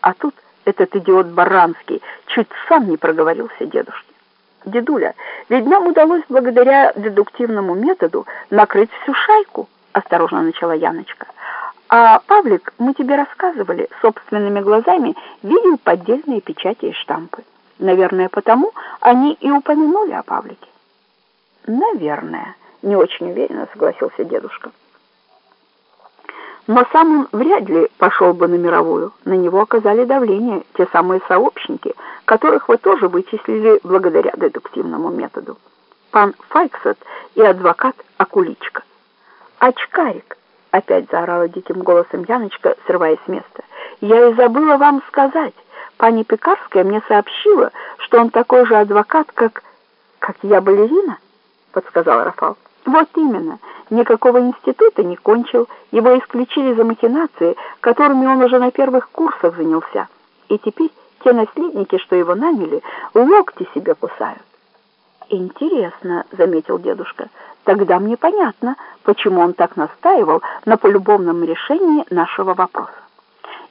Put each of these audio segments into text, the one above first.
А тут этот идиот Баранский чуть сам не проговорился дедушке. «Дедуля, ведь нам удалось благодаря дедуктивному методу накрыть всю шайку», — осторожно начала Яночка. «А Павлик, мы тебе рассказывали, собственными глазами видел поддельные печати и штампы. Наверное, потому они и упомянули о Павлике». «Наверное», — не очень уверенно согласился дедушка. Но сам он вряд ли пошел бы на мировую. На него оказали давление те самые сообщники, которых вы тоже вычислили благодаря дедуктивному методу. Пан Файксет и адвокат Акуличка. «Очкарик!» — опять заорала диким голосом Яночка, срываясь с места. «Я и забыла вам сказать. Пани Пекарская мне сообщила, что он такой же адвокат, как... как я балерина?» — подсказал Рафал. «Вот именно. Никакого института не кончил. Его исключили за махинации, которыми он уже на первых курсах занялся. И теперь те наследники, что его наняли, локти себе кусают. «Интересно», — заметил дедушка, — «тогда мне понятно, почему он так настаивал на полюбовном решении нашего вопроса».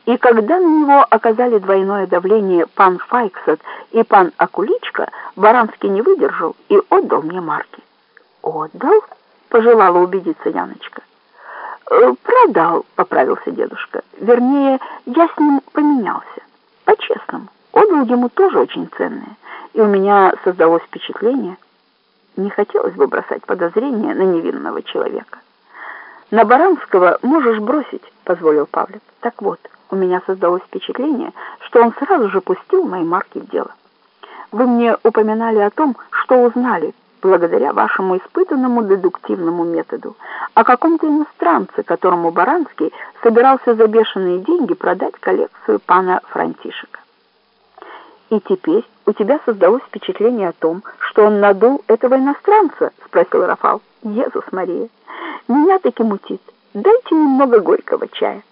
И когда на него оказали двойное давление пан Файксет и пан Акуличка, Баранский не выдержал и отдал мне марки. «Отдал?» — пожелала убедиться Яночка. «Э, «Продал», — поправился дедушка. «Вернее, я с ним поменялся. По-честному, отдал ему тоже очень ценное, и у меня создалось впечатление. Не хотелось бы бросать подозрения на невинного человека. «На Баранского можешь бросить», — позволил Павлик. «Так вот, у меня создалось впечатление, что он сразу же пустил мои марки в дело. Вы мне упоминали о том, что узнали, благодаря вашему испытанному дедуктивному методу, о каком-то иностранце, которому Баранский собирался за бешеные деньги продать коллекцию пана Франтишека. «И теперь у тебя создалось впечатление о том, что он надул этого иностранца?» — спросил Рафал. «Езус Мария, меня таки мутит. Дайте немного горького чая».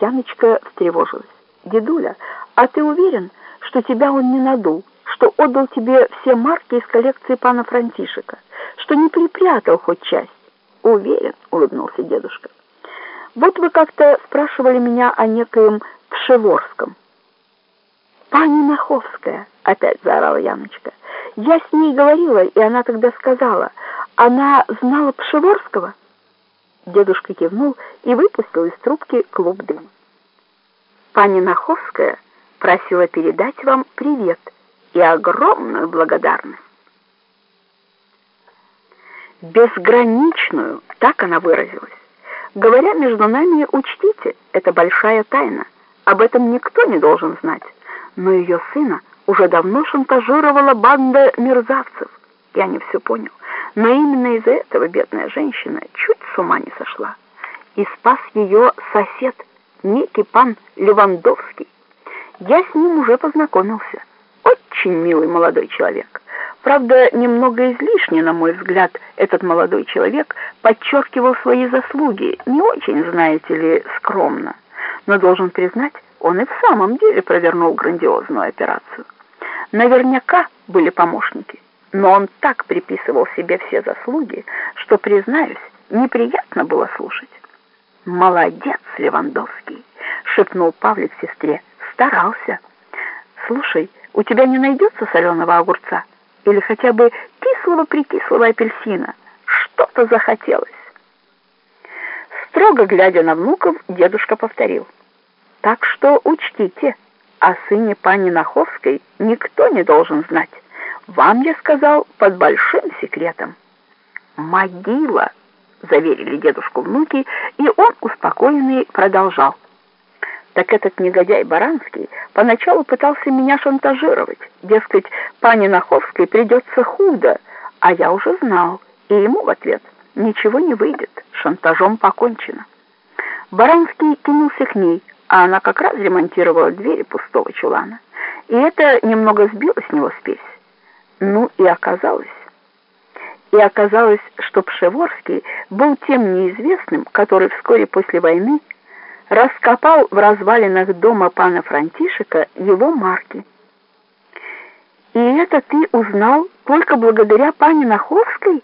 Яночка встревожилась. «Дедуля, а ты уверен, что тебя он не надул, что отдал тебе все марки из коллекции пана Франтишека, что не припрятал хоть часть?» «Уверен», — улыбнулся дедушка. «Вот вы как-то спрашивали меня о некоем Пшеворском». «Пани Маховская!» — опять заорала Яночка. «Я с ней говорила, и она тогда сказала, она знала Пшеворского?» Дедушка кивнул и выпустил из трубки клуб дыма. «Пани Маховская просила передать вам привет и огромную благодарность». «Безграничную», так она выразилась. Говоря между нами, учтите, это большая тайна. Об этом никто не должен знать. Но ее сына уже давно шантажировала банда мерзавцев. Я не все понял. Но именно из-за этого бедная женщина чуть с ума не сошла. И спас ее сосед, некий пан Левандовский. Я с ним уже познакомился. Очень милый молодой человек. Правда, немного излишне, на мой взгляд, этот молодой человек подчеркивал свои заслуги, не очень, знаете ли, скромно. Но должен признать, он и в самом деле провернул грандиозную операцию. Наверняка были помощники, но он так приписывал себе все заслуги, что, признаюсь, неприятно было слушать. «Молодец, Левандовский!» — шепнул Павлик сестре. «Старался. Слушай, у тебя не найдется соленого огурца? Или хотя бы кислого-прикислого апельсина? Что-то захотелось!» Строго глядя на внуков, дедушка повторил — так что учтите, о сыне пани Наховской никто не должен знать. Вам, я сказал, под большим секретом. «Могила!» — заверили дедушку внуки, и он, успокоенный, продолжал. Так этот негодяй Баранский поначалу пытался меня шантажировать. Дескать, пани Наховской придется худо, а я уже знал, и ему в ответ ничего не выйдет, шантажом покончено. Баранский кинулся к ней, а она как раз ремонтировала двери пустого чулана. И это немного сбило с него спесь. Ну и оказалось... И оказалось, что Пшеворский был тем неизвестным, который вскоре после войны раскопал в развалинах дома пана Франтишека его марки. «И это ты узнал только благодаря пане Наховской?»